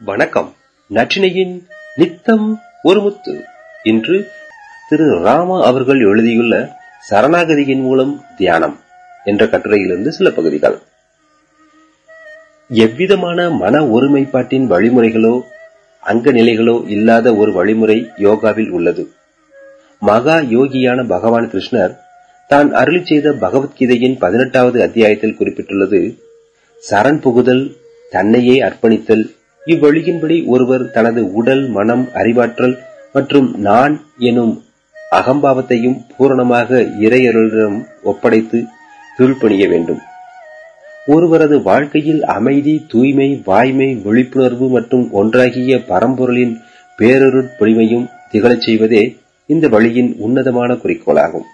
வணக்கம். நற்றினையின் நித்தம் ஒரு முத்து. இன்று திரு ராமா அவர்கள் எழுதியுள்ள சரணாகதியின் மூலம் தியானம் என்ற கட்டுரையிலிருந்து சில பகுதிகள். எவ்விதமான மன ஒருமைப்பாட்டின் வழிமுறைகளோ அங்க நிலைகளோ இல்லாத ஒரு வழிமுறை யோகாவில் உள்ளது. மகா யோகியான பகவான் கிருஷ்ணர் தான் அருளி செய்த பகவத்கீதையின் பதினெட்டாவது அத்தியாயத்தில் குறிப்பிட்டுள்ளது சரண் புகுதல் தன்னையே அர்ப்பணித்தல் இவ்வழியின்படி ஒருவர் தனது உடல் மனம் அறிவாற்றல் மற்றும் நான் எனும் அகம்பாவத்தையும் பூரணமாக இறையருளிடம் ஒப்படைத்து கீழ்ப்பணிய வேண்டும். ஒருவரது வாழ்க்கையில் அமைதி தூய்மை வாய்மை விழிப்புணர்வு மற்றும் ஒன்றாகிய பரம்பொருளின் பேரருட்பொழிமையும் திகழச் செய்வதே இந்த வழியின் உன்னதமான குறிக்கோளாகும்.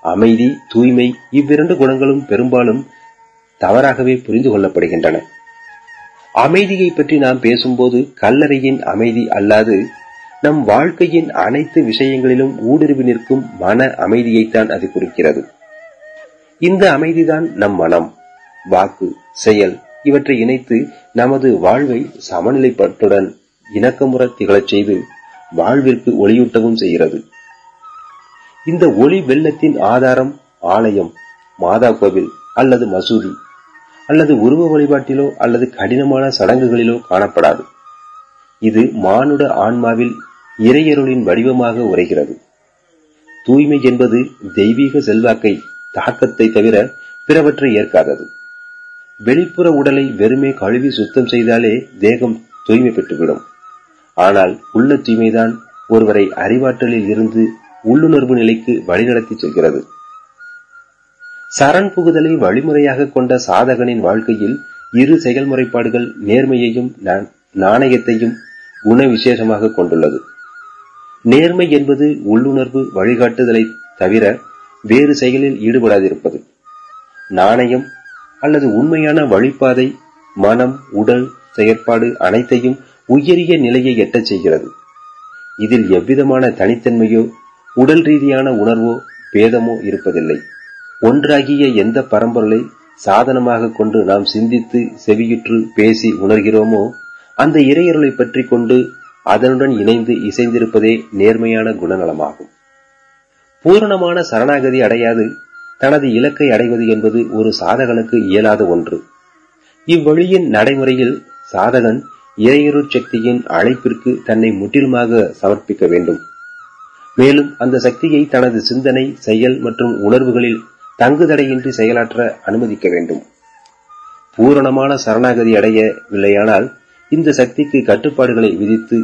அமைதி தூய்மை இவ்விரண்டு குணங்களும் பெரும்பாலும் தவறாகவே புரிந்து கொள்ளப்படுகின்றன. அமைதியை பற்றி நாம் பேசும்போது கல்லறையின் அமைதி அல்லாது நம் வாழ்க்கையின் அனைத்து விஷயங்களிலும் ஊடுருவி நிற்கும் மன அமைதியைத்தான் அது குறிக்கிறது. இந்த அமைதிதான் நம் மனம். வாக்கு செயல் இவற்றை இணைத்து நமது வாழ்வை சமநிலைப்பட்டுடன் இணக்கமுற திகழச் செய்து வாழ்விற்கு ஒளியூட்டவும் செய்கிறது. இந்த ஒளி வெள்ளத்தின் ஆதாரம் ஆலயம் மாதா கோவில் அல்லது மசூதி. அல்லது உருவ வழிபாட்டிலோ அல்லது கடினமான சடங்குகளிலோ காணப்படாது. இது மானுட ஆன்மாவில் இறையருளின் வடிவமாக உரைகிறது. தூய்மை என்பது தெய்வீக செல்வாக்கை தாக்கத்தை தவிர பிறவற்றை ஏற்காதது. வெளிப்புற உடலை வெறுமே கழுவி சுத்தம் செய்தாலே தேகம் தூய்மை பெற்றுவிடும். ஆனால் உள்ள தூய்மைதான் ஒருவரை அறிவாற்றலில் இருந்து உள்ளுணர்வு நிலைக்கு வழிநடத்தி செல்கிறது. சரண் புகுதலை வழிமுறையாக கொண்ட சாதகனின் வாழ்க்கையில் இரு செயல்முறைப்பாடுகள் நேர்மையையும் நாணயத்தையும் குண விசேஷமாக கொண்டுள்ளது. நேர்மை என்பது உள்ளுணர்வு வழிகாட்டுதலை தவிர வேறு செயலில் ஈடுபடாதிருப்பது. நாணயம் அல்லது உண்மையான வழிபாதை மனம் உடல் செயற்பாடு அனைத்தையும் உயரிய நிலையை எட்டச் செய்கிறது. இதில் எவ்விதமான தனித்தன்மையோ உடல் ரீதியான உணர்வோ பேதமோ இருப்பதில்லை. ஒன்றாகிய எந்த பரம்பொருளை சாதனமாக கொண்டு நாம் சிந்தித்து செவியுற்று பேசி உணர்கிறோமோ அந்த இறையருளை பற்றி கொண்டு அதனுடன் இணைந்து இசைந்திருப்பதே நேர்மையான குணநலமாகும். பூரணமான சரணாகதி அடையாது தனது இலக்கை அடைவது என்பது ஒரு சாதகனுக்கு இயலாத ஒன்று. இவ்வழியின் நடைமுறையில் சாதகன் இறையருள் சக்தியின் அழைப்பிற்கு தன்னை முற்றிலுமாக சமர்ப்பிக்க வேண்டும். மேலும் அந்த சக்தியை தனது சிந்தனை செயல் மற்றும் உணர்வுகளில் தங்குதடையின்றி செயலாற்ற அனுமதிக்க வேண்டும். பூரணமான சரணாகதி அடையவில்லையானால் இந்த சக்திக்கு கட்டுப்பாடுகளை விதித்து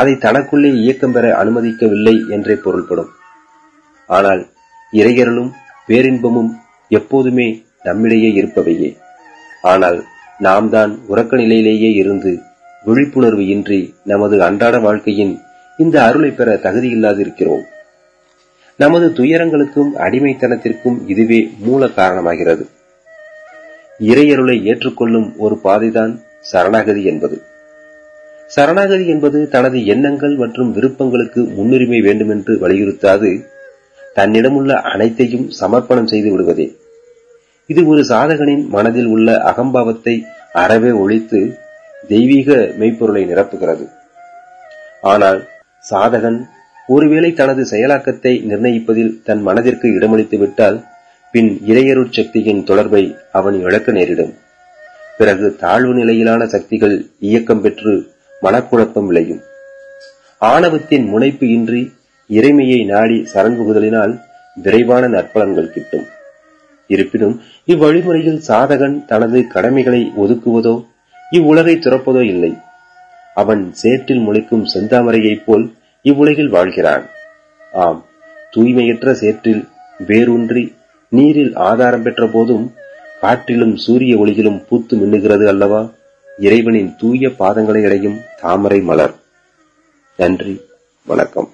அதை தனக்குள்ளே இயக்கம் பெற அனுமதிக்கவில்லை என்றே பொருள்படும். ஆனால் இறையர்களும் பேரின்பமும் எப்போதுமே நம்மிடையே இருப்பவையே. ஆனால் நாம் தான் உறக்க நிலையிலேயே இருந்து விழிப்புணர்வு இன்றி நமது அன்றாட வாழ்க்கையின் இந்த அருளை பெற தகுதியில்லாதிருக்கிறோம். நமது துயரங்களுக்கும் அடிமைத்தனத்திற்கும் இதுவே மூல காரணமாகிறது. இறையருளை ஏற்றுக்கொள்ளும் ஒரு பாதைதான் சரணாகதி என்பது. சரணாகதி என்பது தனது எண்ணங்கள் மற்றும் விருப்பங்களுக்கு முன்னுரிமை வேண்டுமென்று வலியுறுத்தாது தன்னிடமுள்ள அனைத்தையும் சமர்ப்பணம் செய்து விடுவதே. இது ஒரு சாதகனின் மனதில் உள்ள அகம்பாவத்தை அறவே ஒழித்து தெய்வீக மெய்ப்பொருளை நிரப்புகிறது. ஆனால் சாதகன் ஒருவேளை தனது செயலாக்கத்தை நிர்ணயிப்பதில் தன் மனதிற்கு இடமளித்து விட்டால் பின் இறையருட் சக்தியின் தொடர்பை அவன் இழக்க நேரிடும். பிறகு தாழ்வு நிலையிலான சக்திகள் இயக்கம் பெற்று மனக்குழப்பம் விளையும். ஆணவத்தின் முனைப்பு இன்றி இறைமையை நாடி சரண்புகுதலினால் விரைவான நற்பலன்கள் கிட்டும். இருப்பினும் இவ்வழிமுறையில் சாதகன் தனது கடமைகளை ஒதுக்குவதோ இவ்வுலகை துறப்பதோ இல்லை. அவன் சேற்றில் முளைக்கும் செந்தாமரையைப் போல் இவ்வுலகில் வாழ்கிறான். ஆம் தூய்மையற்ற சேற்றில் வேரூன்றி நீரில் ஆதாரம் பெற்ற போதும் காற்றிலும் சூரிய ஒளியிலும் பூத்து மின்னுகிறது அல்லவா? இறைவனின் தூய பாதங்களை அடையும் தாமரை மலர். நன்றி வணக்கம்.